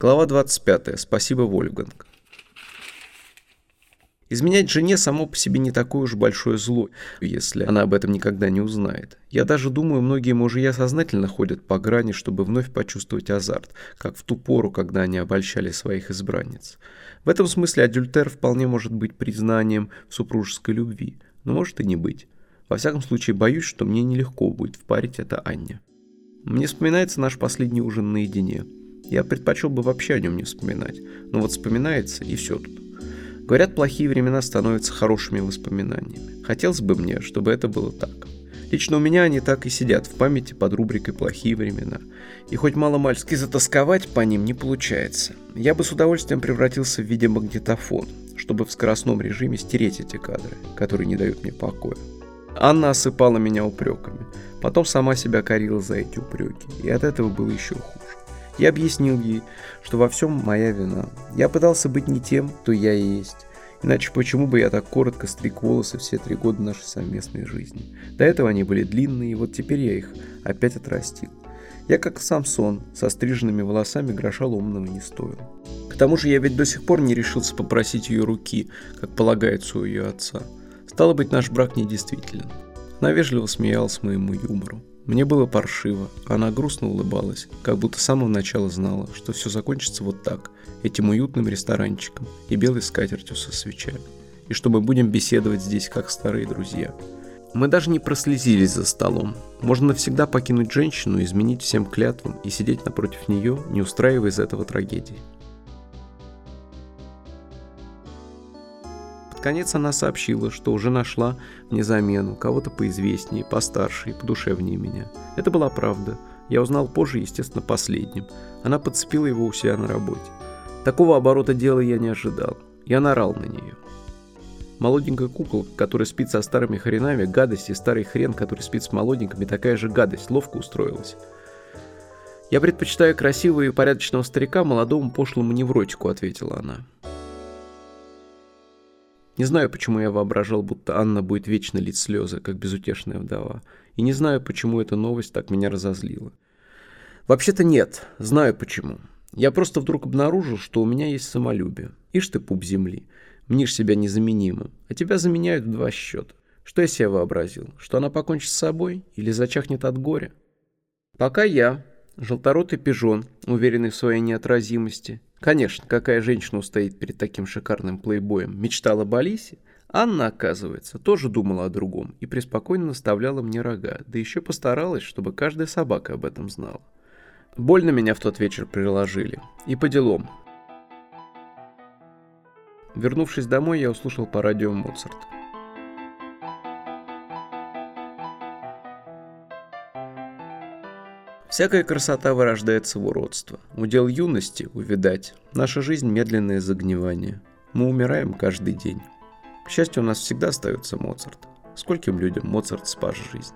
Глава 25. Спасибо, Вольфганг. Изменять жене само по себе не такое уж большое зло, если она об этом никогда не узнает. Я даже думаю, многие мужья сознательно ходят по грани, чтобы вновь почувствовать азарт, как в ту пору, когда они обольщали своих избранниц. В этом смысле адюльтер вполне может быть признанием в супружеской любви, но может и не быть. Во всяком случае, боюсь, что мне нелегко будет впарить это Анне. Мне вспоминается наш последний ужин наедине. Я предпочел бы вообще о нем не вспоминать, но вот вспоминается и все тут. Говорят, плохие времена становятся хорошими воспоминаниями. Хотелось бы мне, чтобы это было так. Лично у меня они так и сидят в памяти под рубрикой «Плохие времена». И хоть мало-мальски затасковать по ним не получается. Я бы с удовольствием превратился в видеомагнитофон, чтобы в скоростном режиме стереть эти кадры, которые не дают мне покоя. Анна осыпала меня упреками. Потом сама себя корила за эти упреки. И от этого было еще хуже. Я объяснил ей, что во всем моя вина. Я пытался быть не тем, кто я есть. Иначе почему бы я так коротко стриг волосы все три года нашей совместной жизни? До этого они были длинные, и вот теперь я их опять отрастил. Я как Самсон, со стриженными волосами гроша ломаного не стоил. К тому же я ведь до сих пор не решился попросить ее руки, как полагается у ее отца. Стало быть, наш брак недействителен. Она вежливо смеялась моему юмору. Мне было паршиво, она грустно улыбалась, как будто с самого начала знала, что все закончится вот так, этим уютным ресторанчиком и белой скатертью со свечами, и что мы будем беседовать здесь как старые друзья. Мы даже не прослезились за столом. Можно навсегда покинуть женщину, изменить всем клятвам и сидеть напротив нее, не устраивая из этого трагедии. Под конец она сообщила, что уже нашла мне замену, кого-то поизвестнее, постарше и подушевнее меня. Это была правда. Я узнал позже, естественно, последним. Она подцепила его у себя на работе. Такого оборота дела я не ожидал. Я нарал на нее. Молоденькая куколка, которая спит со старыми хренами, гадость, и старый хрен, который спит с молоденькими, такая же гадость, ловко устроилась. «Я предпочитаю красивого и порядочного старика молодому пошлому невротику», — ответила она. Не знаю, почему я воображал, будто Анна будет вечно лить слезы, как безутешная вдова. И не знаю, почему эта новость так меня разозлила. Вообще-то нет, знаю почему. Я просто вдруг обнаружил, что у меня есть самолюбие. Ишь ты, пуп земли, мнишь себя незаменимым, а тебя заменяют в два счета. Что я себе вообразил? Что она покончит с собой или зачахнет от горя? Пока я, желторотый пижон, уверенный в своей неотразимости, Конечно, какая женщина устоит перед таким шикарным плейбоем? Мечтала об Алисе? Анна, оказывается, тоже думала о другом и преспокойно наставляла мне рога, да еще постаралась, чтобы каждая собака об этом знала. Больно меня в тот вечер приложили. И по делам. Вернувшись домой, я услышал по радио Моцарт. Всякая красота вырождается в уродство. Удел юности – увидать. Наша жизнь – медленное загнивание. Мы умираем каждый день. К счастью, у нас всегда остается Моцарт. Скольким людям Моцарт спас жизнь.